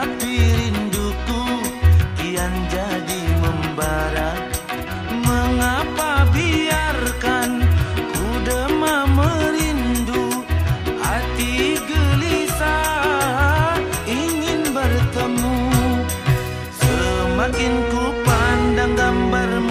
Tapi rinduku kian jadi membara. Mengapa biarkan ku demam merindu? Hati gelisah ingin bertemu. Semakin ku pandang gambarmu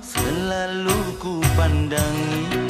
selalu ku pandangi.